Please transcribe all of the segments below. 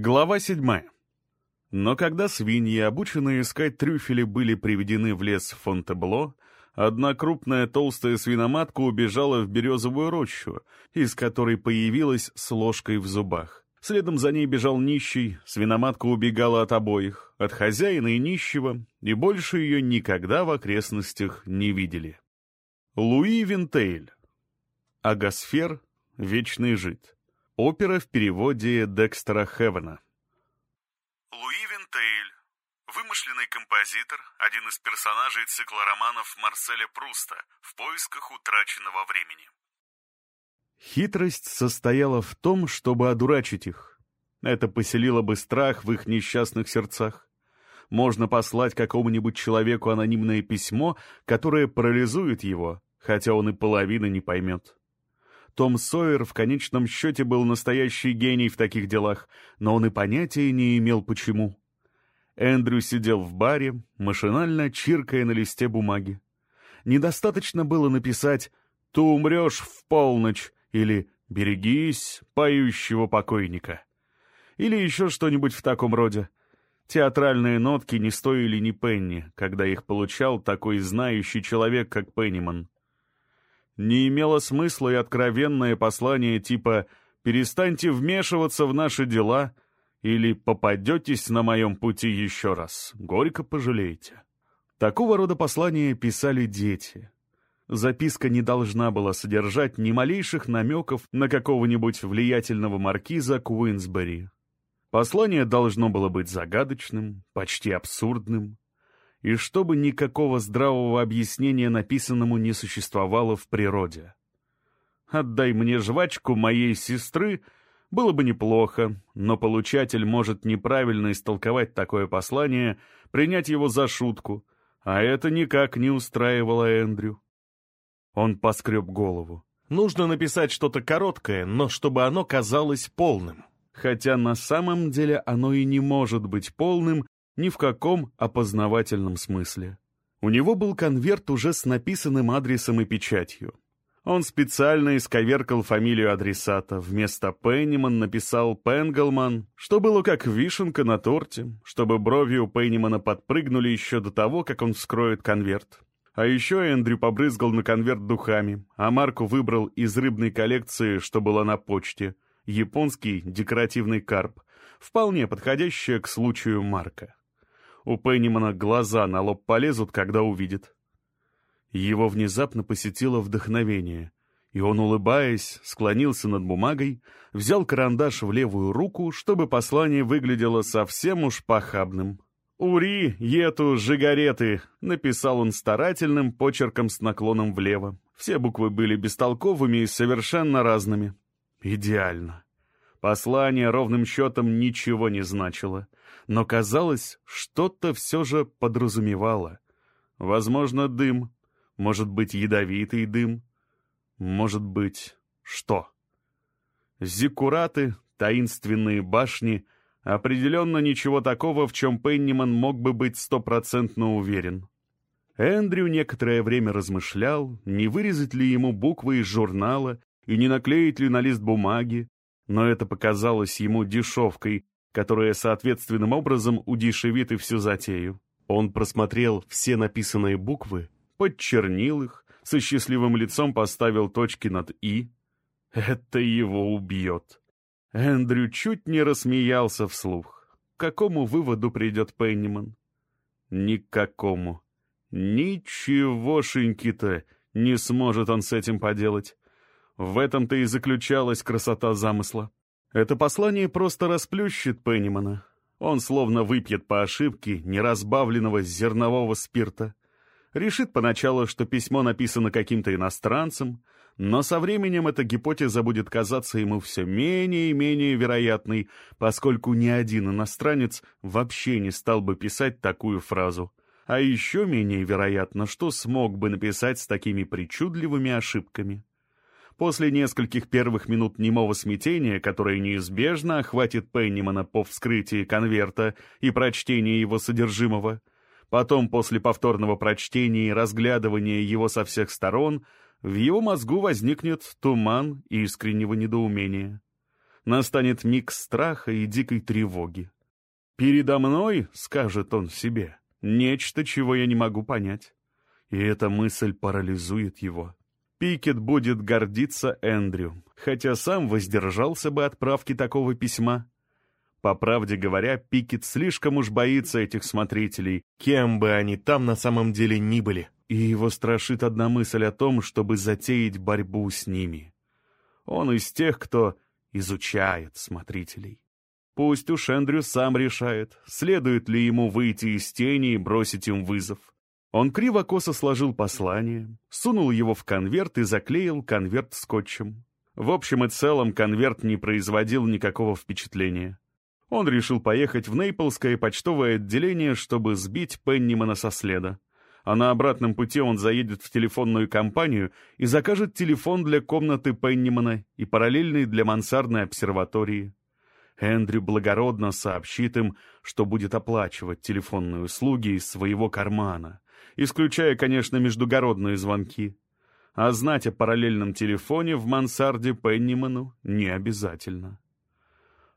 Глава седьмая. Но когда свиньи, обученные искать трюфели, были приведены в лес Фонтебло, одна крупная толстая свиноматка убежала в березовую рощу, из которой появилась с ложкой в зубах. Следом за ней бежал нищий, свиноматка убегала от обоих, от хозяина и нищего, и больше ее никогда в окрестностях не видели. Луи Винтейль. Агосфер. Вечный жид. Опера в переводе Декстера Хевена. Луи Винтейль. Вымышленный композитор, один из персонажей цикла романов Марселя Пруста «В поисках утраченного времени». Хитрость состояла в том, чтобы одурачить их. Это поселило бы страх в их несчастных сердцах. Можно послать какому-нибудь человеку анонимное письмо, которое парализует его, хотя он и половины не поймет. Том Сойер в конечном счете был настоящий гений в таких делах, но он и понятия не имел почему. Эндрю сидел в баре, машинально чиркая на листе бумаги. Недостаточно было написать «Ты умрешь в полночь» или «Берегись поющего покойника» или еще что-нибудь в таком роде. Театральные нотки не стоили ни пенни, когда их получал такой знающий человек, как Пенниман. Не имело смысла и откровенное послание типа «перестаньте вмешиваться в наши дела» или «попадетесь на моем пути еще раз, горько пожалеете». Такого рода послания писали дети. Записка не должна была содержать ни малейших намеков на какого-нибудь влиятельного маркиза Куинсбери. Послание должно было быть загадочным, почти абсурдным, и чтобы никакого здравого объяснения написанному не существовало в природе. «Отдай мне жвачку моей сестры» было бы неплохо, но получатель может неправильно истолковать такое послание, принять его за шутку, а это никак не устраивало Эндрю. Он поскреб голову. Нужно написать что-то короткое, но чтобы оно казалось полным. Хотя на самом деле оно и не может быть полным, ни в каком опознавательном смысле. У него был конверт уже с написанным адресом и печатью. Он специально исковеркал фамилию адресата. Вместо Пенниман написал Пенглман, что было как вишенка на торте, чтобы брови у Пеннимана подпрыгнули еще до того, как он вскроет конверт. А еще Эндрю побрызгал на конверт духами, а Марку выбрал из рыбной коллекции, что была на почте, японский декоративный карп, вполне подходящая к случаю Марка. У Пеннимана глаза на лоб полезут, когда увидит. Его внезапно посетило вдохновение, и он, улыбаясь, склонился над бумагой, взял карандаш в левую руку, чтобы послание выглядело совсем уж похабным. «Ури, ету, жигареты!» — написал он старательным почерком с наклоном влево. Все буквы были бестолковыми и совершенно разными. Идеально. Послание ровным счетом ничего не значило но, казалось, что-то все же подразумевало. Возможно, дым, может быть, ядовитый дым, может быть, что? Зиккураты, таинственные башни, определенно ничего такого, в чем Пенниман мог бы быть стопроцентно уверен. Эндрю некоторое время размышлял, не вырезать ли ему буквы из журнала и не наклеить ли на лист бумаги, но это показалось ему дешевкой, которая соответственным образом удешевит и всю затею. Он просмотрел все написанные буквы, подчернил их, со счастливым лицом поставил точки над «и». Это его убьет. Эндрю чуть не рассмеялся вслух. К какому выводу придет Пенниман? Никакому. Ничегошеньки-то не сможет он с этим поделать. В этом-то и заключалась красота замысла. Это послание просто расплющит Пеннимана. Он словно выпьет по ошибке неразбавленного зернового спирта. Решит поначалу, что письмо написано каким-то иностранцем, но со временем эта гипотеза будет казаться ему все менее и менее вероятной, поскольку ни один иностранец вообще не стал бы писать такую фразу. А еще менее вероятно, что смог бы написать с такими причудливыми ошибками. После нескольких первых минут немого смятения, которое неизбежно охватит Пеннимана по вскрытии конверта и прочтении его содержимого, потом после повторного прочтения и разглядывания его со всех сторон, в его мозгу возникнет туман искреннего недоумения. Настанет миг страха и дикой тревоги. «Передо мной, — скажет он себе, — нечто, чего я не могу понять». И эта мысль парализует его. Пикет будет гордиться Эндрю, хотя сам воздержался бы от правки такого письма. По правде говоря, Пикет слишком уж боится этих смотрителей, кем бы они там на самом деле ни были, и его страшит одна мысль о том, чтобы затеять борьбу с ними. Он из тех, кто изучает смотрителей. Пусть уж Эндрю сам решает, следует ли ему выйти из тени и бросить им вызов. Он криво-косо сложил послание, сунул его в конверт и заклеил конверт скотчем. В общем и целом конверт не производил никакого впечатления. Он решил поехать в Нейплское почтовое отделение, чтобы сбить Пеннимана со следа. А на обратном пути он заедет в телефонную компанию и закажет телефон для комнаты Пеннимана и параллельный для мансардной обсерватории. Эндрю благородно сообщит им, что будет оплачивать телефонные услуги из своего кармана, исключая, конечно, междугородные звонки. А знать о параллельном телефоне в мансарде Пенниману не обязательно.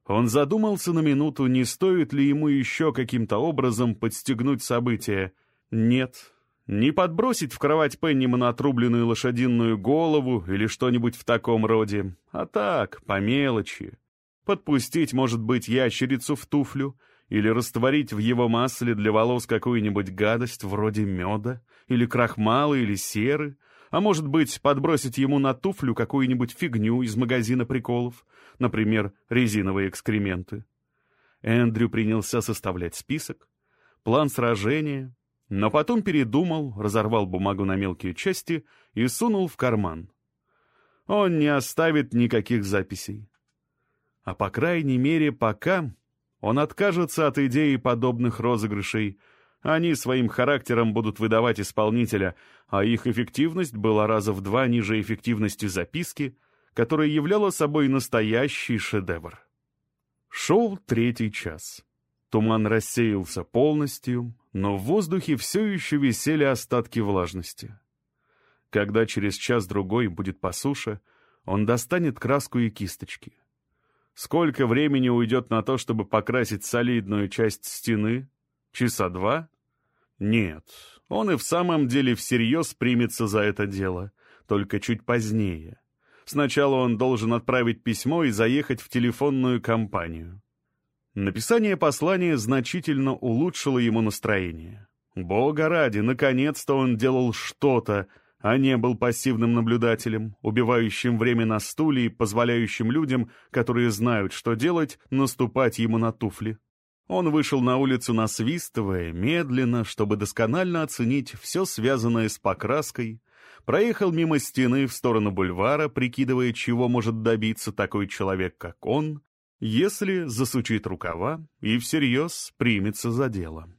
Он задумался на минуту, не стоит ли ему еще каким-то образом подстегнуть события. Нет, не подбросить в кровать Пеннимана отрубленную лошадиную голову или что-нибудь в таком роде, а так, по мелочи. Подпустить, может быть, ящерицу в туфлю или растворить в его масле для волос какую-нибудь гадость вроде меда или крахмала или серы, а может быть, подбросить ему на туфлю какую-нибудь фигню из магазина приколов, например, резиновые экскременты. Эндрю принялся составлять список, план сражения, но потом передумал, разорвал бумагу на мелкие части и сунул в карман. Он не оставит никаких записей. А по крайней мере, пока он откажется от идеи подобных розыгрышей — они своим характером будут выдавать исполнителя, а их эффективность была раза в два ниже эффективности записки, которая являла собой настоящий шедевр. Шел третий час. Туман рассеялся полностью, но в воздухе все еще висели остатки влажности. Когда через час-другой будет по суше, он достанет краску и кисточки. Сколько времени уйдет на то, чтобы покрасить солидную часть стены, Часа два? Нет, он и в самом деле всерьез примется за это дело, только чуть позднее. Сначала он должен отправить письмо и заехать в телефонную компанию. Написание послания значительно улучшило ему настроение. Бога ради, наконец-то он делал что-то, а не был пассивным наблюдателем, убивающим время на стуле и позволяющим людям, которые знают, что делать, наступать ему на туфли. Он вышел на улицу насвистывая, медленно, чтобы досконально оценить все связанное с покраской, проехал мимо стены в сторону бульвара, прикидывая, чего может добиться такой человек, как он, если засучит рукава и всерьез примется за дело.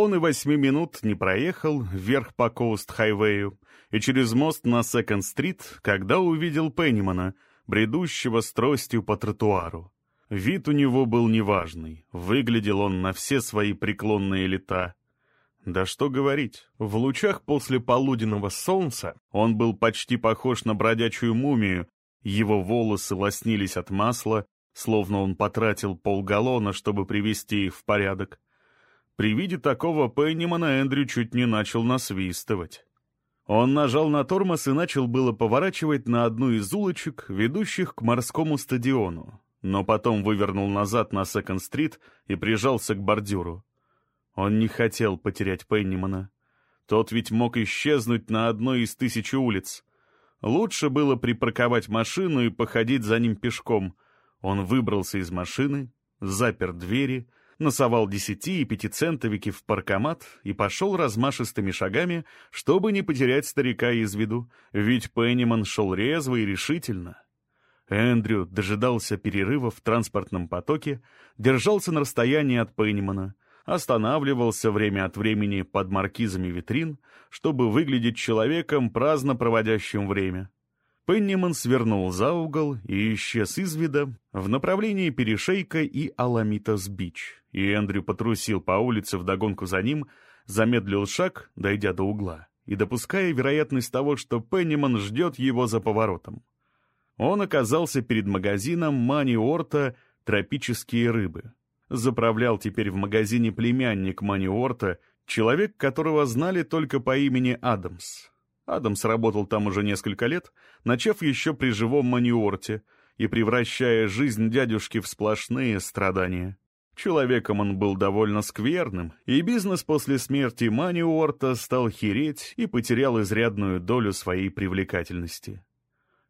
Он и восьми минут не проехал вверх по Коуст-хайвею и через мост на Секонд-стрит, когда увидел Пеннимана, бредущего с тростью по тротуару. Вид у него был неважный, выглядел он на все свои преклонные лета. Да что говорить, в лучах после полуденного солнца он был почти похож на бродячую мумию, его волосы лоснились от масла, словно он потратил полгаллона, чтобы привести их в порядок. При виде такого Пеннимана Эндрю чуть не начал насвистывать. Он нажал на тормоз и начал было поворачивать на одну из улочек, ведущих к морскому стадиону но потом вывернул назад на Секонд-стрит и прижался к бордюру. Он не хотел потерять Пеннимана. Тот ведь мог исчезнуть на одной из тысячи улиц. Лучше было припарковать машину и походить за ним пешком. Он выбрался из машины, запер двери, носовал десяти и пятицентовики в паркомат и пошел размашистыми шагами, чтобы не потерять старика из виду, ведь Пенниман шел резво и решительно. Эндрю дожидался перерыва в транспортном потоке, держался на расстоянии от Пеннимана, останавливался время от времени под маркизами витрин, чтобы выглядеть человеком, праздно проводящим время. Пенниман свернул за угол и исчез из вида в направлении Перешейка и Аламитас-Бич, и Эндрю потрусил по улице вдогонку за ним, замедлил шаг, дойдя до угла, и допуская вероятность того, что Пенниман ждет его за поворотом. Он оказался перед магазином Мани Орта «Тропические рыбы». Заправлял теперь в магазине племянник Мани Орта, человек, которого знали только по имени Адамс. Адамс работал там уже несколько лет, начав еще при живом Маниорте и превращая жизнь дядюшки в сплошные страдания. Человеком он был довольно скверным, и бизнес после смерти Маниорта стал хереть и потерял изрядную долю своей привлекательности.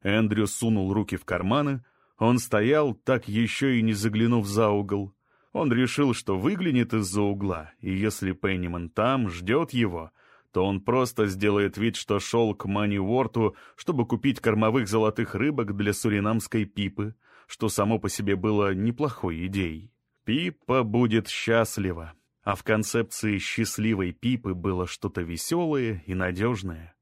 Эндрю сунул руки в карманы, он стоял, так еще и не заглянув за угол. Он решил, что выглянет из-за угла, и если Пенниман там, ждет его, то он просто сделает вид, что шел к Маниуорту, чтобы купить кормовых золотых рыбок для суринамской пипы, что само по себе было неплохой идеей. Пипа будет счастлива, а в концепции счастливой Пипы было что-то веселое и надежное.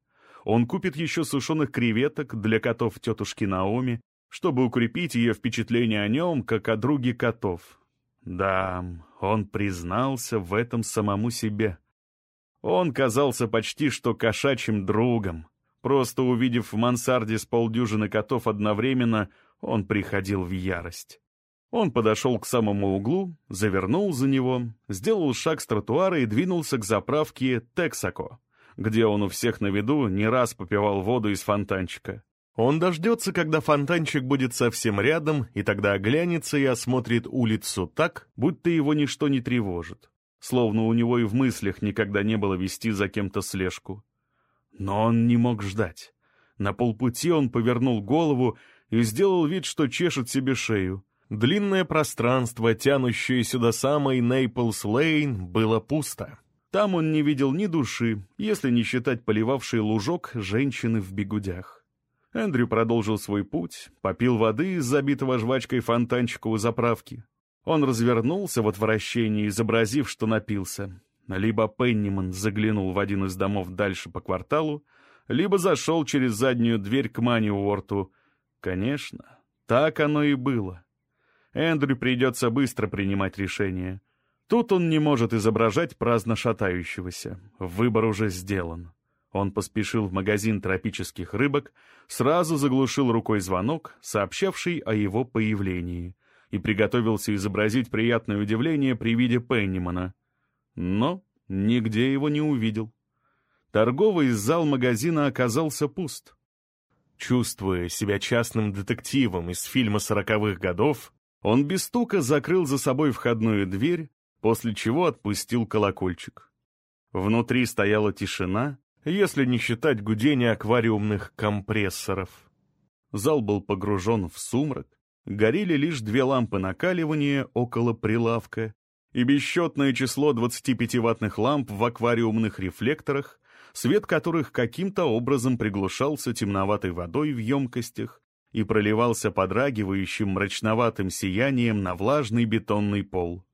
Он купит еще сушеных креветок для котов тетушки Наоми, чтобы укрепить ее впечатление о нем, как о друге котов. Да, он признался в этом самому себе. Он казался почти что кошачьим другом. Просто увидев в мансарде с полдюжины котов одновременно, он приходил в ярость. Он подошел к самому углу, завернул за него, сделал шаг с тротуара и двинулся к заправке «Тексако», где он у всех на виду не раз попивал воду из фонтанчика. Он дождется, когда фонтанчик будет совсем рядом, и тогда оглянется и осмотрит улицу так, будто его ничто не тревожит. Словно у него и в мыслях никогда не было вести за кем-то слежку. Но он не мог ждать. На полпути он повернул голову и сделал вид, что чешет себе шею. Длинное пространство, тянущееся до самой Нейплс-Лейн, было пусто. Там он не видел ни души, если не считать поливавший лужок женщины в бегудях. Эндрю продолжил свой путь, попил воды из забитого жвачкой фонтанчика у заправки. Он развернулся в отвращении, изобразив, что напился. Либо Пенниман заглянул в один из домов дальше по кварталу, либо зашел через заднюю дверь к Маниуорту. Конечно, так оно и было. Эндрю придется быстро принимать решение. Тут он не может изображать праздно шатающегося. Выбор уже сделан. Он поспешил в магазин тропических рыбок, сразу заглушил рукой звонок, сообщавший о его появлении, и приготовился изобразить приятное удивление при виде Пеннимана. Но нигде его не увидел. Торговый зал магазина оказался пуст. Чувствуя себя частным детективом из фильма сороковых годов, он без стука закрыл за собой входную дверь, после чего отпустил колокольчик. Внутри стояла тишина, если не считать гудения аквариумных компрессоров. Зал был погружен в сумрак, горели лишь две лампы накаливания около прилавка и бесчетное число 25-ваттных ламп в аквариумных рефлекторах, свет которых каким-то образом приглушался темноватой водой в емкостях и проливался подрагивающим мрачноватым сиянием на влажный бетонный пол.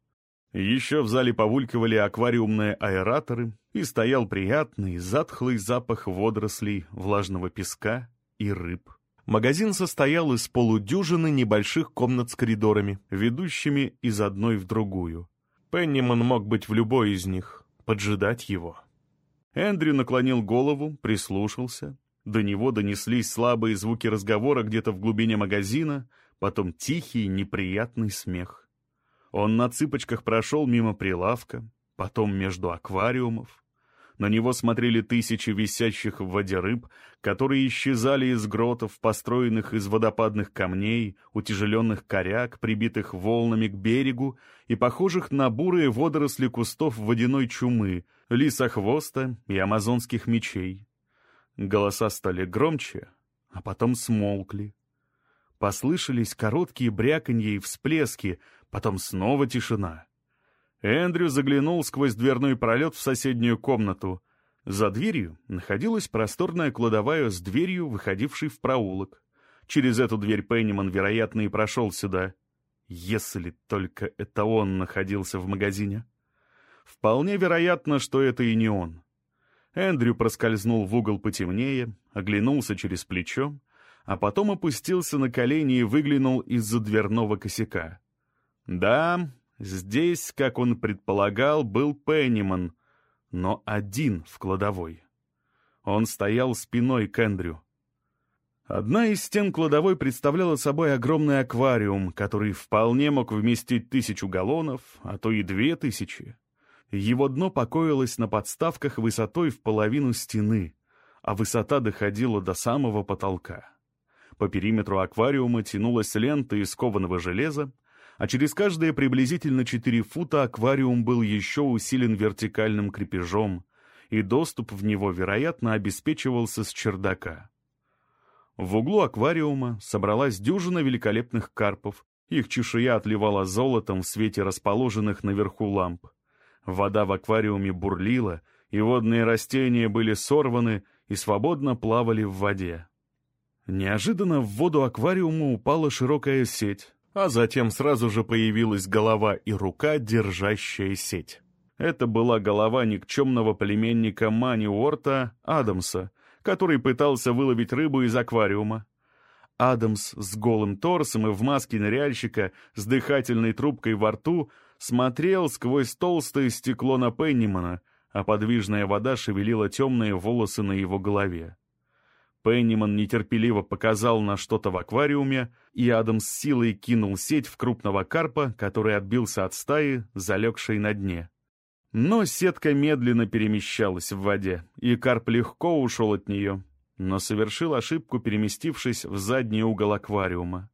Еще в зале повулькивали аквариумные аэраторы, и стоял приятный, затхлый запах водорослей, влажного песка и рыб. Магазин состоял из полудюжины небольших комнат с коридорами, ведущими из одной в другую. Пенниман мог быть в любой из них, поджидать его. Эндрю наклонил голову, прислушался, до него донеслись слабые звуки разговора где-то в глубине магазина, потом тихий, неприятный смех. Он на цыпочках прошел мимо прилавка, потом между аквариумов. На него смотрели тысячи висящих в воде рыб, которые исчезали из гротов, построенных из водопадных камней, утяжеленных коряк, прибитых волнами к берегу и похожих на бурые водоросли кустов водяной чумы, лисохвоста и амазонских мечей. Голоса стали громче, а потом смолкли. Послышались короткие бряканья и всплески, потом снова тишина. Эндрю заглянул сквозь дверной пролет в соседнюю комнату. За дверью находилась просторная кладовая с дверью, выходившей в проулок. Через эту дверь Пенниман, вероятно, и прошел сюда. Если только это он находился в магазине. Вполне вероятно, что это и не он. Эндрю проскользнул в угол потемнее, оглянулся через плечо, а потом опустился на колени и выглянул из-за дверного косяка. Да, здесь, как он предполагал, был Пенниман, но один в кладовой. Он стоял спиной к Эндрю. Одна из стен кладовой представляла собой огромный аквариум, который вполне мог вместить тысячу галлонов, а то и две тысячи. Его дно покоилось на подставках высотой в половину стены, а высота доходила до самого потолка. По периметру аквариума тянулась лента из кованого железа, а через каждые приблизительно 4 фута аквариум был еще усилен вертикальным крепежом, и доступ в него, вероятно, обеспечивался с чердака. В углу аквариума собралась дюжина великолепных карпов, их чешуя отливала золотом в свете расположенных наверху ламп. Вода в аквариуме бурлила, и водные растения были сорваны и свободно плавали в воде. Неожиданно в воду аквариума упала широкая сеть, а затем сразу же появилась голова и рука, держащая сеть. Это была голова никчемного племенника Мани Уорта Адамса, который пытался выловить рыбу из аквариума. Адамс с голым торсом и в маске ныряльщика с дыхательной трубкой во рту смотрел сквозь толстое стекло на Пеннимана, а подвижная вода шевелила темные волосы на его голове. Пенниман нетерпеливо показал на что-то в аквариуме, и Адам с силой кинул сеть в крупного карпа, который отбился от стаи, залегшей на дне. Но сетка медленно перемещалась в воде, и карп легко ушел от нее, но совершил ошибку, переместившись в задний угол аквариума.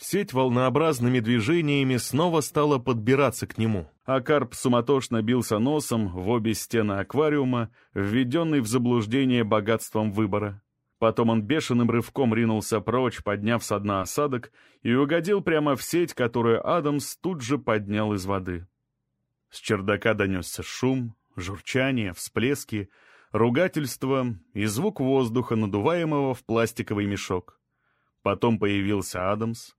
Сеть волнообразными движениями снова стала подбираться к нему, а карп суматошно бился носом в обе стены аквариума, введенный в заблуждение богатством выбора. Потом он бешеным рывком ринулся прочь, подняв со дна осадок, и угодил прямо в сеть, которую Адамс тут же поднял из воды. С чердака донесся шум, журчание, всплески, ругательство и звук воздуха, надуваемого в пластиковый мешок. Потом появился Адамс.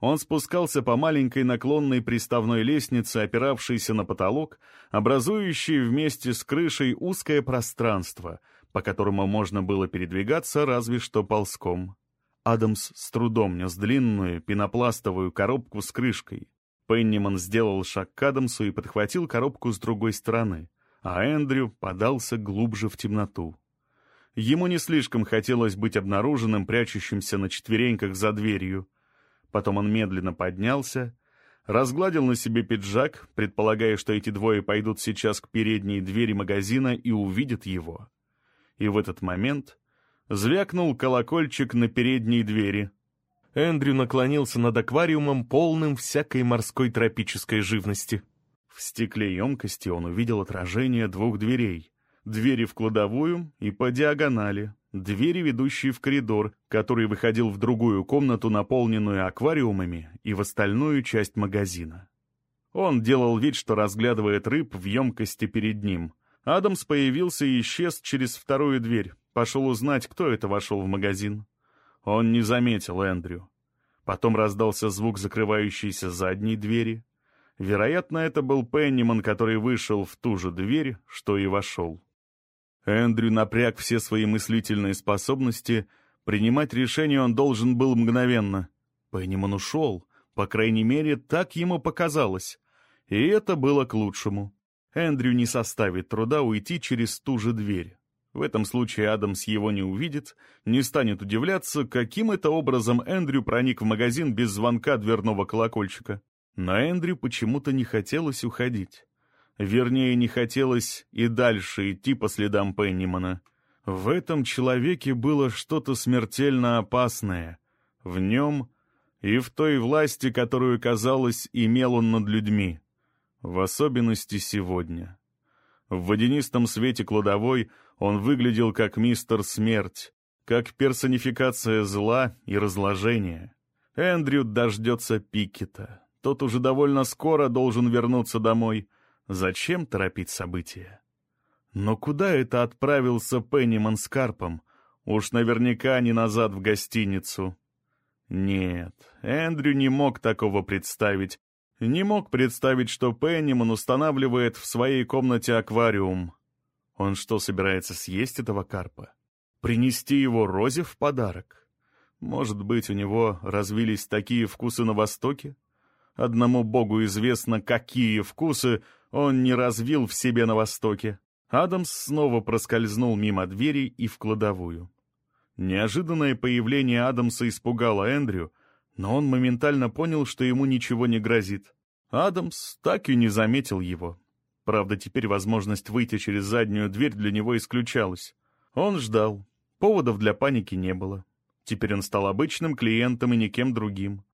Он спускался по маленькой наклонной приставной лестнице, опиравшейся на потолок, образующей вместе с крышей узкое пространство — по которому можно было передвигаться разве что ползком. Адамс с трудом нес длинную пенопластовую коробку с крышкой. Пенниман сделал шаг к Адамсу и подхватил коробку с другой стороны, а Эндрю подался глубже в темноту. Ему не слишком хотелось быть обнаруженным, прячущимся на четвереньках за дверью. Потом он медленно поднялся, разгладил на себе пиджак, предполагая, что эти двое пойдут сейчас к передней двери магазина и увидят его и в этот момент звякнул колокольчик на передней двери. Эндрю наклонился над аквариумом, полным всякой морской тропической живности. В стекле емкости он увидел отражение двух дверей. Двери в кладовую и по диагонали, двери, ведущие в коридор, который выходил в другую комнату, наполненную аквариумами, и в остальную часть магазина. Он делал вид, что разглядывает рыб в емкости перед ним — Адамс появился и исчез через вторую дверь. Пошел узнать, кто это вошел в магазин. Он не заметил Эндрю. Потом раздался звук закрывающейся задней двери. Вероятно, это был Пенниман, который вышел в ту же дверь, что и вошел. Эндрю напряг все свои мыслительные способности. Принимать решение он должен был мгновенно. Пенниман ушел. По крайней мере, так ему показалось. И это было к лучшему. Эндрю не составит труда уйти через ту же дверь. В этом случае Адамс его не увидит, не станет удивляться, каким это образом Эндрю проник в магазин без звонка дверного колокольчика. Но Эндрю почему-то не хотелось уходить. Вернее, не хотелось и дальше идти по следам Пеннимана. В этом человеке было что-то смертельно опасное. В нем и в той власти, которую, казалось, имел он над людьми в особенности сегодня. В водянистом свете кладовой он выглядел как мистер Смерть, как персонификация зла и разложения. Эндрю дождется Пикета. Тот уже довольно скоро должен вернуться домой. Зачем торопить события? Но куда это отправился Пенниман с Карпом? Уж наверняка не назад в гостиницу. Нет, Эндрю не мог такого представить, не мог представить, что Пенниман устанавливает в своей комнате аквариум. Он что, собирается съесть этого карпа? Принести его Розе в подарок? Может быть, у него развились такие вкусы на Востоке? Одному богу известно, какие вкусы он не развил в себе на Востоке. Адамс снова проскользнул мимо двери и в кладовую. Неожиданное появление Адамса испугало Эндрю, но он моментально понял, что ему ничего не грозит. Адамс так и не заметил его. Правда, теперь возможность выйти через заднюю дверь для него исключалась. Он ждал. Поводов для паники не было. Теперь он стал обычным клиентом и никем другим.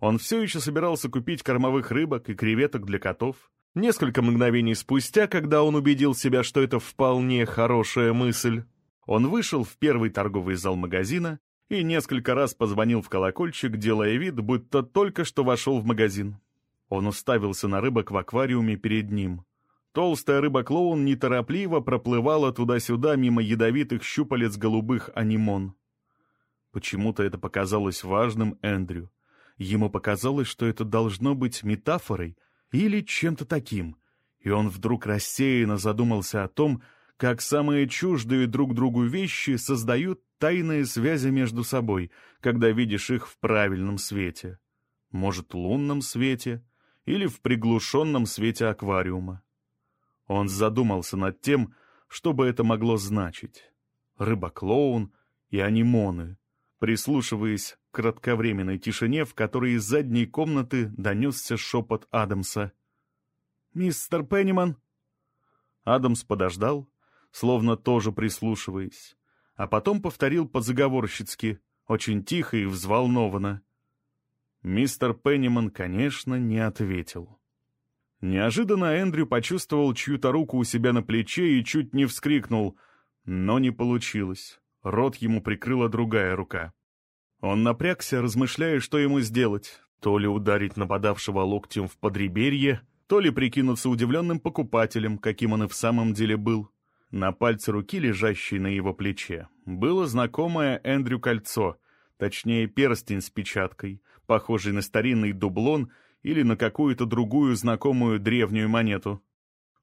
Он все еще собирался купить кормовых рыбок и креветок для котов. Несколько мгновений спустя, когда он убедил себя, что это вполне хорошая мысль, он вышел в первый торговый зал магазина и несколько раз позвонил в колокольчик, делая вид, будто только что вошел в магазин. Он уставился на рыбок в аквариуме перед ним. Толстая рыба-клоун неторопливо проплывала туда-сюда мимо ядовитых щупалец голубых анимон. Почему-то это показалось важным Эндрю. Ему показалось, что это должно быть метафорой или чем-то таким, и он вдруг рассеянно задумался о том, как самые чуждые друг другу вещи создают тайные связи между собой, когда видишь их в правильном свете. Может, лунном свете или в приглушенном свете аквариума. Он задумался над тем, что бы это могло значить. Рыба-клоун и анимоны, прислушиваясь к кратковременной тишине, в которой из задней комнаты донесся шепот Адамса. «Мистер Пенниман!» Адамс подождал, словно тоже прислушиваясь, а потом повторил по-заговорщицки, очень тихо и взволнованно. Мистер Пенниман, конечно, не ответил. Неожиданно Эндрю почувствовал чью-то руку у себя на плече и чуть не вскрикнул, но не получилось. Рот ему прикрыла другая рука. Он напрягся, размышляя, что ему сделать. То ли ударить нападавшего локтем в подреберье, то ли прикинуться удивленным покупателем, каким он и в самом деле был. На пальце руки, лежащей на его плече, было знакомое Эндрю кольцо, точнее перстень с печаткой, похожий на старинный дублон или на какую-то другую знакомую древнюю монету.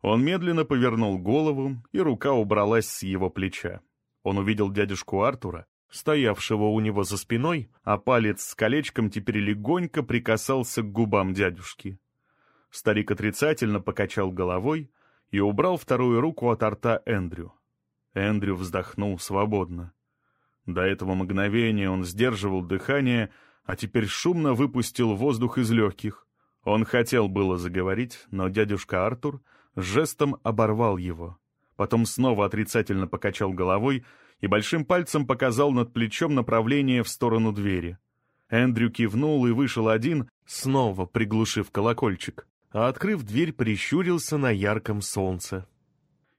Он медленно повернул голову, и рука убралась с его плеча. Он увидел дядюшку Артура, стоявшего у него за спиной, а палец с колечком теперь легонько прикасался к губам дядюшки. Старик отрицательно покачал головой и убрал вторую руку от рта Эндрю. Эндрю вздохнул свободно. До этого мгновения он сдерживал дыхание, а теперь шумно выпустил воздух из легких. Он хотел было заговорить, но дядюшка Артур жестом оборвал его. Потом снова отрицательно покачал головой и большим пальцем показал над плечом направление в сторону двери. Эндрю кивнул и вышел один, снова приглушив колокольчик, а открыв дверь, прищурился на ярком солнце.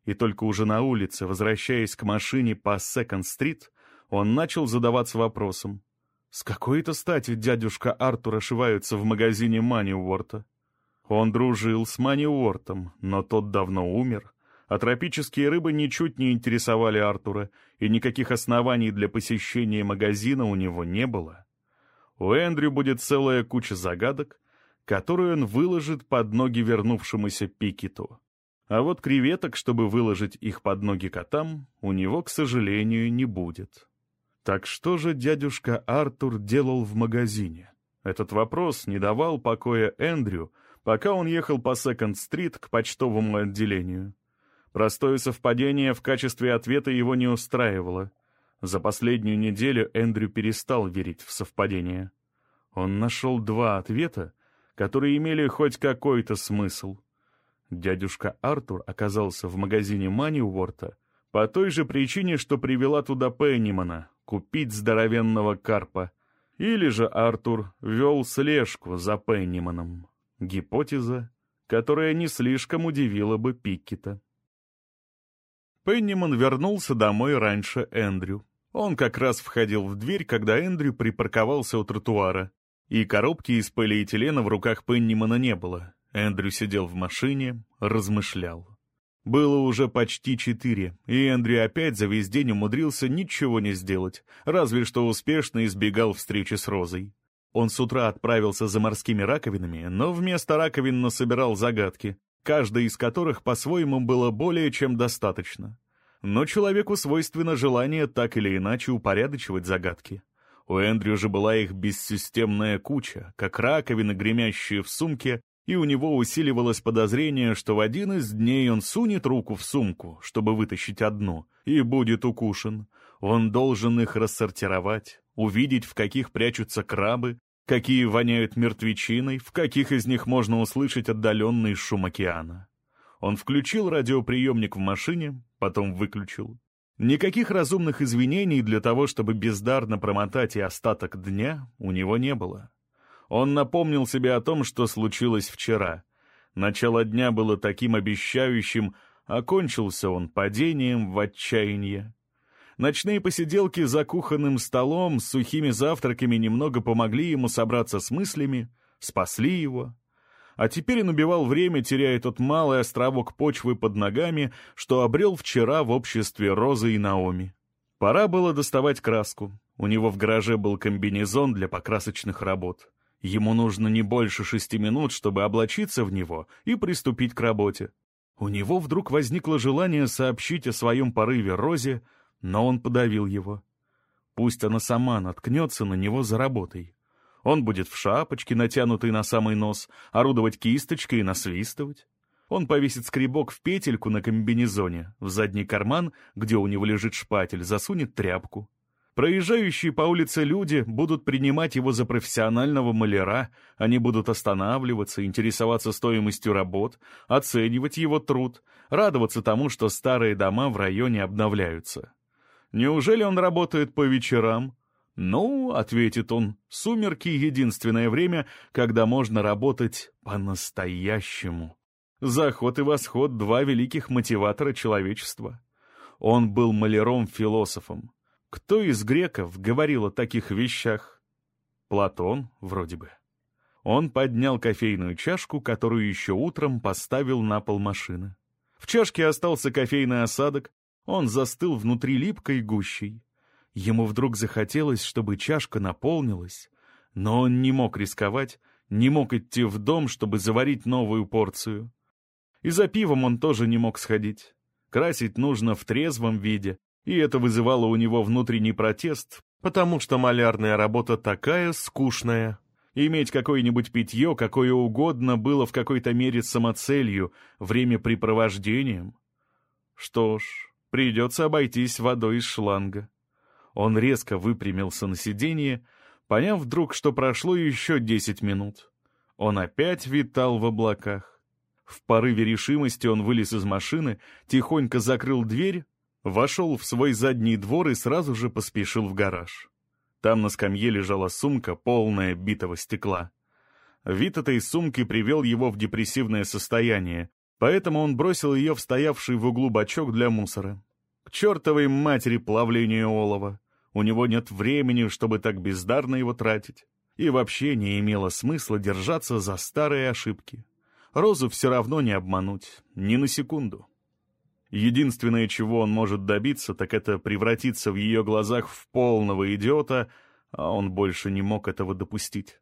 И только уже на улице, возвращаясь к машине по Секонд-стрит, он начал задаваться вопросом, с какой-то стати дядюшка Артур ошивается в магазине Мани Уорта? Он дружил с Мани Уортом, но тот давно умер, а тропические рыбы ничуть не интересовали Артура, и никаких оснований для посещения магазина у него не было. У Эндрю будет целая куча загадок, которую он выложит под ноги вернувшемуся Пикету. А вот креветок, чтобы выложить их под ноги котам, у него, к сожалению, не будет. Так что же дядюшка Артур делал в магазине? Этот вопрос не давал покоя Эндрю, пока он ехал по Секонд-стрит к почтовому отделению. Простое совпадение в качестве ответа его не устраивало. За последнюю неделю Эндрю перестал верить в совпадение. Он нашел два ответа, которые имели хоть какой-то смысл. Дядюшка Артур оказался в магазине Маниуорта по той же причине, что привела туда Пеннимана, купить здоровенного карпа. Или же Артур вел слежку за Пенниманом. Гипотеза, которая не слишком удивила бы Пиккета. Пенниман вернулся домой раньше Эндрю. Он как раз входил в дверь, когда Эндрю припарковался у тротуара. И коробки из полиэтилена в руках Пеннимана не было. Эндрю сидел в машине, размышлял. Было уже почти четыре, и Эндрю опять за весь день умудрился ничего не сделать, разве что успешно избегал встречи с Розой. Он с утра отправился за морскими раковинами, но вместо раковин насобирал загадки, каждая из которых по-своему было более чем достаточно. Но человеку свойственно желание так или иначе упорядочивать загадки. У Эндрю же была их бессистемная куча, как раковины, гремящие в сумке, и у него усиливалось подозрение, что в один из дней он сунет руку в сумку, чтобы вытащить одну, и будет укушен. Он должен их рассортировать, увидеть, в каких прячутся крабы, какие воняют мертвечиной, в каких из них можно услышать отдаленный шум океана. Он включил радиоприемник в машине, потом выключил. Никаких разумных извинений для того, чтобы бездарно промотать и остаток дня, у него не было. Он напомнил себе о том, что случилось вчера. Начало дня было таким обещающим, окончился он падением в отчаяние. Ночные посиделки за кухонным столом с сухими завтраками немного помогли ему собраться с мыслями, спасли его. А теперь он убивал время, теряя тот малый островок почвы под ногами, что обрел вчера в обществе Розы и Наоми. Пора было доставать краску. У него в гараже был комбинезон для покрасочных работ. Ему нужно не больше шести минут, чтобы облачиться в него и приступить к работе. У него вдруг возникло желание сообщить о своем порыве Розе, но он подавил его. Пусть она сама наткнется на него за работой. Он будет в шапочке, натянутой на самый нос, орудовать кисточкой и насвистывать. Он повесит скребок в петельку на комбинезоне, в задний карман, где у него лежит шпатель, засунет тряпку. Проезжающие по улице люди будут принимать его за профессионального маляра, они будут останавливаться, интересоваться стоимостью работ, оценивать его труд, радоваться тому, что старые дома в районе обновляются. Неужели он работает по вечерам? Ну, — ответит он, — сумерки — единственное время, когда можно работать по-настоящему. Заход и восход — два великих мотиватора человечества. Он был маляром-философом. Кто из греков говорил о таких вещах? Платон, вроде бы. Он поднял кофейную чашку, которую еще утром поставил на пол машины. В чашке остался кофейный осадок, он застыл внутри липкой гущей. Ему вдруг захотелось, чтобы чашка наполнилась, но он не мог рисковать, не мог идти в дом, чтобы заварить новую порцию. И за пивом он тоже не мог сходить. Красить нужно в трезвом виде, и это вызывало у него внутренний протест, потому что малярная работа такая скучная. Иметь какое-нибудь питье, какое угодно, было в какой-то мере самоцелью, времяпрепровождением. Что ж, Придется обойтись водой из шланга. Он резко выпрямился на сиденье, поняв вдруг, что прошло еще десять минут. Он опять витал в облаках. В порыве решимости он вылез из машины, тихонько закрыл дверь, вошел в свой задний двор и сразу же поспешил в гараж. Там на скамье лежала сумка, полная битого стекла. Вид этой сумки привел его в депрессивное состояние, Поэтому он бросил ее в стоявший в углу бачок для мусора. К чертовой матери плавлению олова. У него нет времени, чтобы так бездарно его тратить. И вообще не имело смысла держаться за старые ошибки. Розу все равно не обмануть, ни на секунду. Единственное, чего он может добиться, так это превратиться в ее глазах в полного идиота, а он больше не мог этого допустить.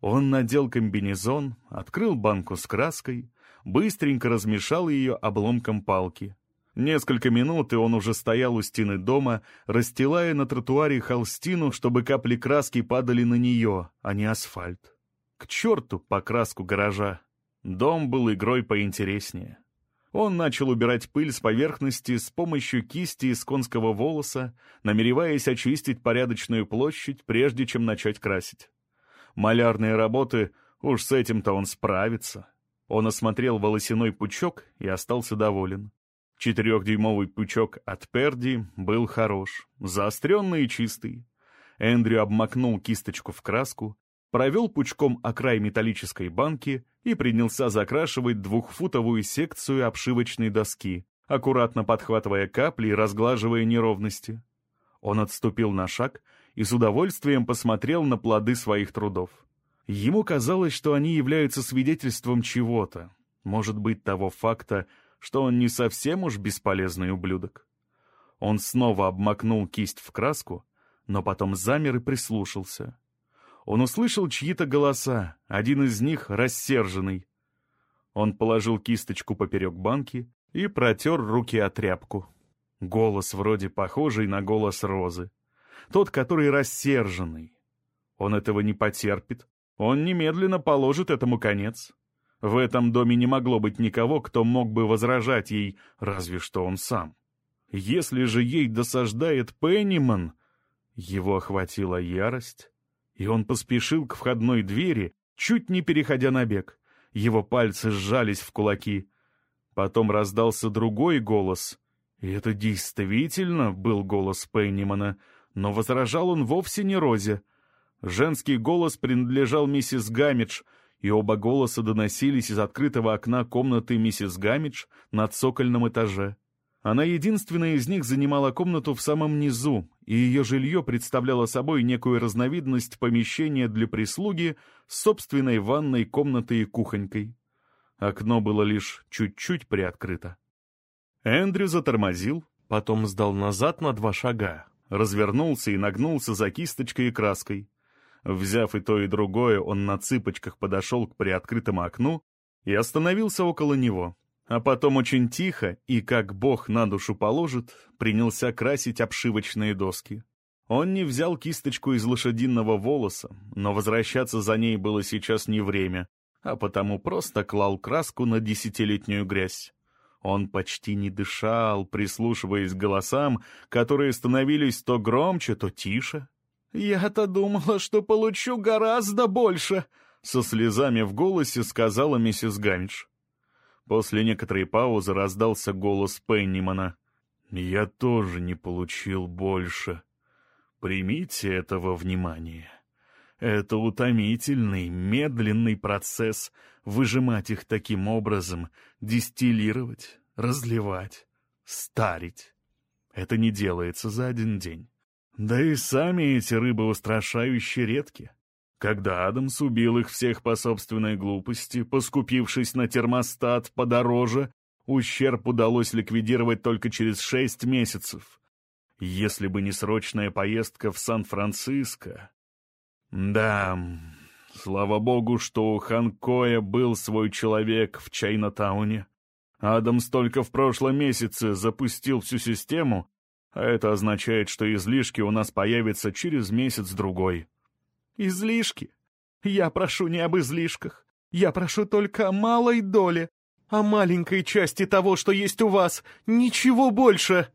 Он надел комбинезон, открыл банку с краской, быстренько размешал ее обломком палки. Несколько минут, и он уже стоял у стены дома, расстилая на тротуаре холстину, чтобы капли краски падали на нее, а не асфальт. К черту покраску гаража. Дом был игрой поинтереснее. Он начал убирать пыль с поверхности с помощью кисти из конского волоса, намереваясь очистить порядочную площадь, прежде чем начать красить. Малярные работы, уж с этим-то он справится. Он осмотрел волосяной пучок и остался доволен. Четырехдюймовый пучок от Перди был хорош, заостренный и чистый. Эндрю обмакнул кисточку в краску, провел пучком о край металлической банки и принялся закрашивать двухфутовую секцию обшивочной доски, аккуратно подхватывая капли и разглаживая неровности. Он отступил на шаг и с удовольствием посмотрел на плоды своих трудов. Ему казалось, что они являются свидетельством чего-то, может быть, того факта, что он не совсем уж бесполезный ублюдок. Он снова обмакнул кисть в краску, но потом замер и прислушался. Он услышал чьи-то голоса, один из них рассерженный. Он положил кисточку поперек банки и протер руки о тряпку. Голос вроде похожий на голос Розы. Тот, который рассерженный. Он этого не потерпит, он немедленно положит этому конец. В этом доме не могло быть никого, кто мог бы возражать ей, разве что он сам. Если же ей досаждает Пенниман... Его охватила ярость, и он поспешил к входной двери, чуть не переходя на бег. Его пальцы сжались в кулаки. Потом раздался другой голос. И это действительно был голос Пеннимана, но возражал он вовсе не Розе. Женский голос принадлежал миссис Гамидж, и оба голоса доносились из открытого окна комнаты миссис Гамидж на цокольном этаже. Она единственная из них занимала комнату в самом низу, и ее жилье представляло собой некую разновидность помещения для прислуги с собственной ванной комнатой и кухонькой. Окно было лишь чуть-чуть приоткрыто. Эндрю затормозил, потом сдал назад на два шага, развернулся и нагнулся за кисточкой и краской. Взяв и то, и другое, он на цыпочках подошел к приоткрытому окну и остановился около него, а потом очень тихо и, как бог на душу положит, принялся красить обшивочные доски. Он не взял кисточку из лошадиного волоса, но возвращаться за ней было сейчас не время, а потому просто клал краску на десятилетнюю грязь. Он почти не дышал, прислушиваясь к голосам, которые становились то громче, то тише. «Я-то думала, что получу гораздо больше!» — со слезами в голосе сказала миссис Ганч. После некоторой паузы раздался голос Пеннимана. «Я тоже не получил больше. Примите этого внимания. Это утомительный, медленный процесс выжимать их таким образом, дистиллировать, разливать, старить. Это не делается за один день. Да и сами эти рыбы устрашающе редки. Когда Адамс убил их всех по собственной глупости, поскупившись на термостат подороже, ущерб удалось ликвидировать только через шесть месяцев. Если бы не срочная поездка в Сан-Франциско... Да, слава богу, что у Ханкоя был свой человек в Чайнатауне. Адамс только в прошлом месяце запустил всю систему, а это означает, что излишки у нас появятся через месяц-другой. Излишки? Я прошу не об излишках. Я прошу только о малой доле, о маленькой части того, что есть у вас. Ничего больше.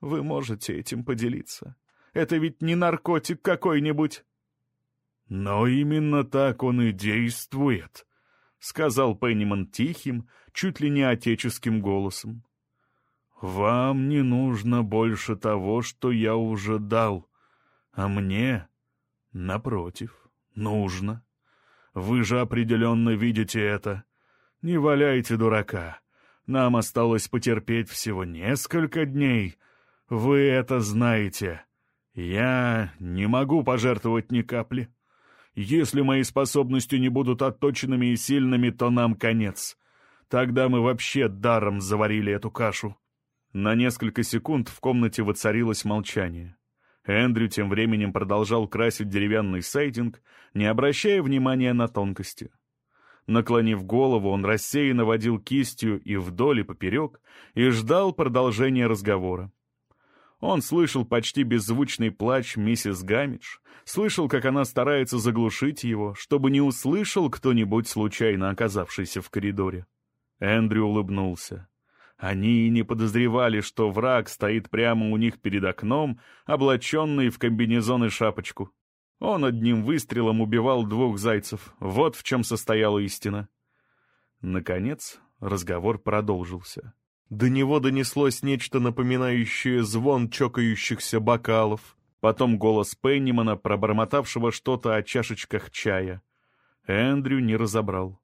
Вы можете этим поделиться. Это ведь не наркотик какой-нибудь. Но именно так он и действует, — сказал Пенниман тихим, чуть ли не отеческим голосом. «Вам не нужно больше того, что я уже дал, а мне Напротив, нужно. Вы же определенно видите это. Не валяйте дурака. Нам осталось потерпеть всего несколько дней. Вы это знаете. Я не могу пожертвовать ни капли. Если мои способности не будут отточенными и сильными, то нам конец. Тогда мы вообще даром заварили эту кашу. На несколько секунд в комнате воцарилось молчание. Эндрю тем временем продолжал красить деревянный сайдинг, не обращая внимания на тонкости. Наклонив голову, он рассеянно водил кистью и вдоль, и поперек, и ждал продолжения разговора. Он слышал почти беззвучный плач миссис Гамидж, слышал, как она старается заглушить его, чтобы не услышал кто-нибудь случайно оказавшийся в коридоре. Эндрю улыбнулся. Они и не подозревали, что враг стоит прямо у них перед окном, облаченный в комбинезон и шапочку. Он одним выстрелом убивал двух зайцев. Вот в чем состояла истина. Наконец, разговор продолжился. До него донеслось нечто напоминающее звон чокающихся бокалов, потом голос Пеннимана, пробормотавшего что-то о чашечках чая. Эндрю не разобрал.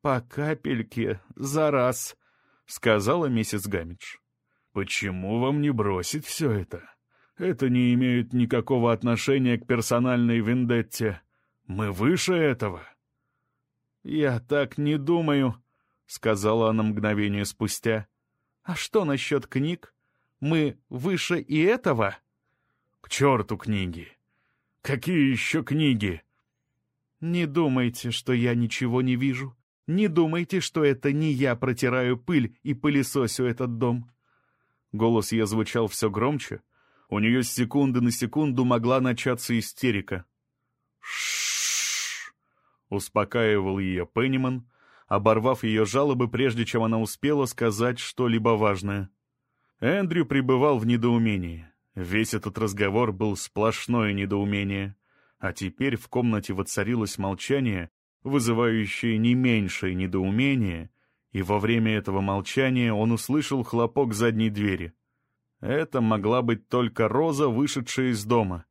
«По капельке, за раз», — сказала миссис Гамидж. «Почему вам не бросить все это? Это не имеет никакого отношения к персональной вендетте. Мы выше этого». «Я так не думаю», — сказала она мгновение спустя. «А что насчет книг? Мы выше и этого?» «К черту книги! Какие еще книги?» «Не думайте, что я ничего не вижу. Не думайте, что это не я протираю пыль и пылесосю этот дом. Голос ее звучал все громче. У нее с секунды на секунду могла начаться истерика. Шш! успокаивал ее Пенниман, оборвав ее жалобы, прежде чем она успела сказать что-либо важное. Эндрю пребывал в недоумении. Весь этот разговор был сплошное недоумение. А теперь в комнате воцарилось молчание, вызывающее не меньшее недоумение, и во время этого молчания он услышал хлопок задней двери. Это могла быть только Роза, вышедшая из дома.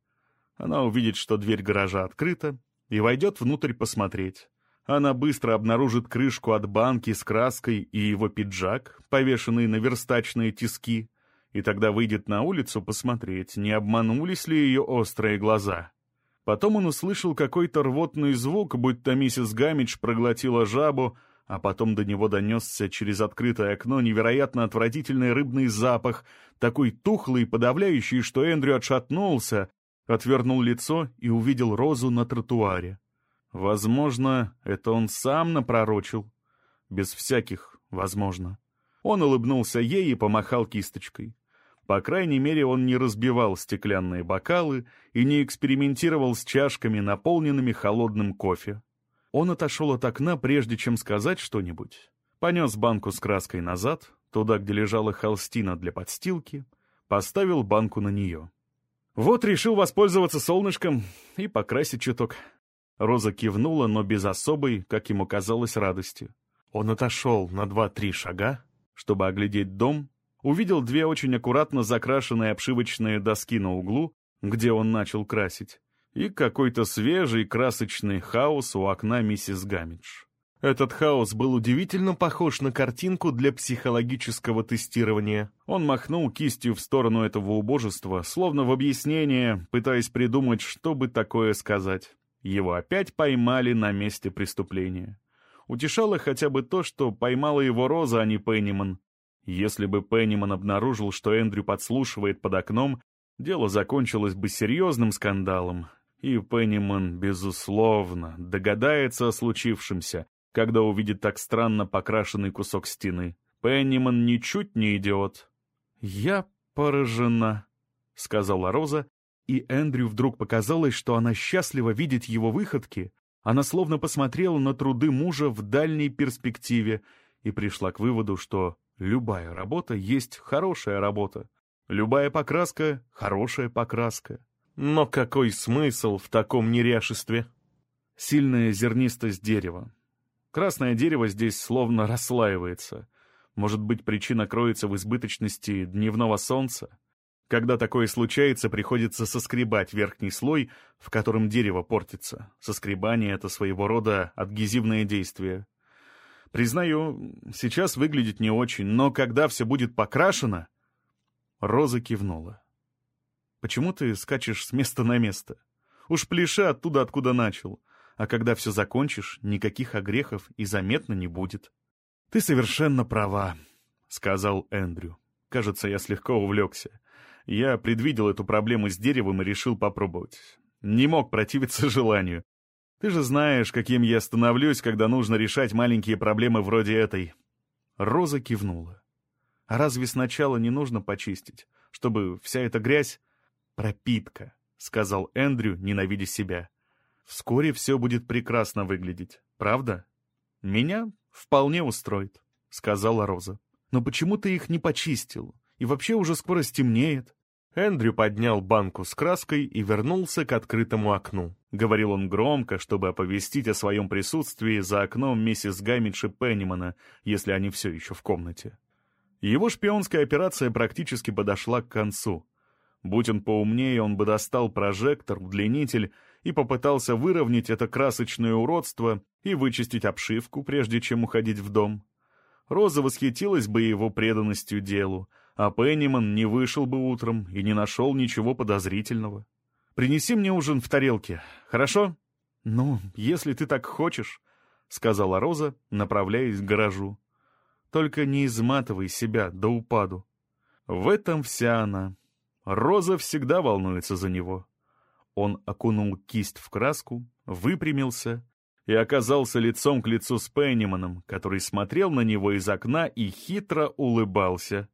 Она увидит, что дверь гаража открыта, и войдет внутрь посмотреть. Она быстро обнаружит крышку от банки с краской и его пиджак, повешенный на верстачные тиски, и тогда выйдет на улицу посмотреть, не обманулись ли ее острые глаза. Потом он услышал какой-то рвотный звук, будто миссис Гамидж проглотила жабу, а потом до него донесся через открытое окно невероятно отвратительный рыбный запах, такой тухлый и подавляющий, что Эндрю отшатнулся, отвернул лицо и увидел Розу на тротуаре. Возможно, это он сам напророчил. Без всяких «возможно». Он улыбнулся ей и помахал кисточкой. По крайней мере, он не разбивал стеклянные бокалы и не экспериментировал с чашками, наполненными холодным кофе. Он отошел от окна, прежде чем сказать что-нибудь. Понес банку с краской назад, туда, где лежала холстина для подстилки, поставил банку на нее. «Вот решил воспользоваться солнышком и покрасить чуток», Роза кивнула, но без особой, как ему казалось, радости. Он отошел на два-три шага, чтобы оглядеть дом, увидел две очень аккуратно закрашенные обшивочные доски на углу, где он начал красить, и какой-то свежий красочный хаос у окна миссис Гамидж. Этот хаос был удивительно похож на картинку для психологического тестирования. Он махнул кистью в сторону этого убожества, словно в объяснение, пытаясь придумать, что бы такое сказать. Его опять поймали на месте преступления. Утешало хотя бы то, что поймала его Роза, а не Пенниман. Если бы Пенниман обнаружил, что Эндрю подслушивает под окном, дело закончилось бы серьезным скандалом. И Пенниман, безусловно, догадается о случившемся, когда увидит так странно покрашенный кусок стены. Пенниман ничуть не идиот. «Я поражена», — сказала Роза, и Эндрю вдруг показалось, что она счастлива видеть его выходки. Она словно посмотрела на труды мужа в дальней перспективе и пришла к выводу, что любая работа есть хорошая работа. Любая покраска — хорошая покраска. Но какой смысл в таком неряшестве? Сильная зернистость дерева. Красное дерево здесь словно расслаивается. Может быть, причина кроется в избыточности дневного солнца? Когда такое случается, приходится соскребать верхний слой, в котором дерево портится. Соскребание — это своего рода адгезивное действие. Признаю, сейчас выглядит не очень, но когда все будет покрашено... Роза кивнула. «Почему ты скачешь с места на место? Уж пляши оттуда, откуда начал. А когда все закончишь, никаких огрехов и заметно не будет». «Ты совершенно права», — сказал Эндрю. «Кажется, я слегка увлекся. Я предвидел эту проблему с деревом и решил попробовать. Не мог противиться желанию. Ты же знаешь, каким я становлюсь, когда нужно решать маленькие проблемы вроде этой. Роза кивнула. А разве сначала не нужно почистить, чтобы вся эта грязь... Пропитка, сказал Эндрю, ненавидя себя. Вскоре все будет прекрасно выглядеть, правда? Меня вполне устроит, сказала Роза. Но почему ты их не почистил? И вообще уже скоро стемнеет. Эндрю поднял банку с краской и вернулся к открытому окну. Говорил он громко, чтобы оповестить о своем присутствии за окном миссис Гаммидж и Пеннимана, если они все еще в комнате. Его шпионская операция практически подошла к концу. Будь он поумнее, он бы достал прожектор, удлинитель и попытался выровнять это красочное уродство и вычистить обшивку, прежде чем уходить в дом. Роза восхитилась бы его преданностью делу, а Пенниман не вышел бы утром и не нашел ничего подозрительного. Принеси мне ужин в тарелке, хорошо? Ну, если ты так хочешь, — сказала Роза, направляясь к гаражу. Только не изматывай себя до упаду. В этом вся она. Роза всегда волнуется за него. Он окунул кисть в краску, выпрямился и оказался лицом к лицу с Пенниманом, который смотрел на него из окна и хитро улыбался.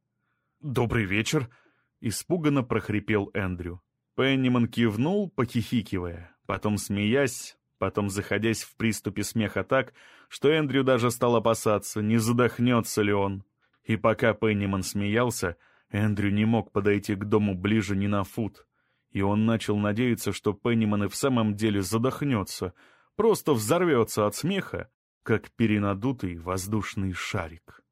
«Добрый вечер!» — испуганно прохрипел Эндрю. Пенниман кивнул, похихикивая, потом смеясь, потом заходясь в приступе смеха так, что Эндрю даже стал опасаться, не задохнется ли он. И пока Пенниман смеялся, Эндрю не мог подойти к дому ближе ни на фут, и он начал надеяться, что Пенниман и в самом деле задохнется, просто взорвется от смеха, как перенадутый воздушный шарик.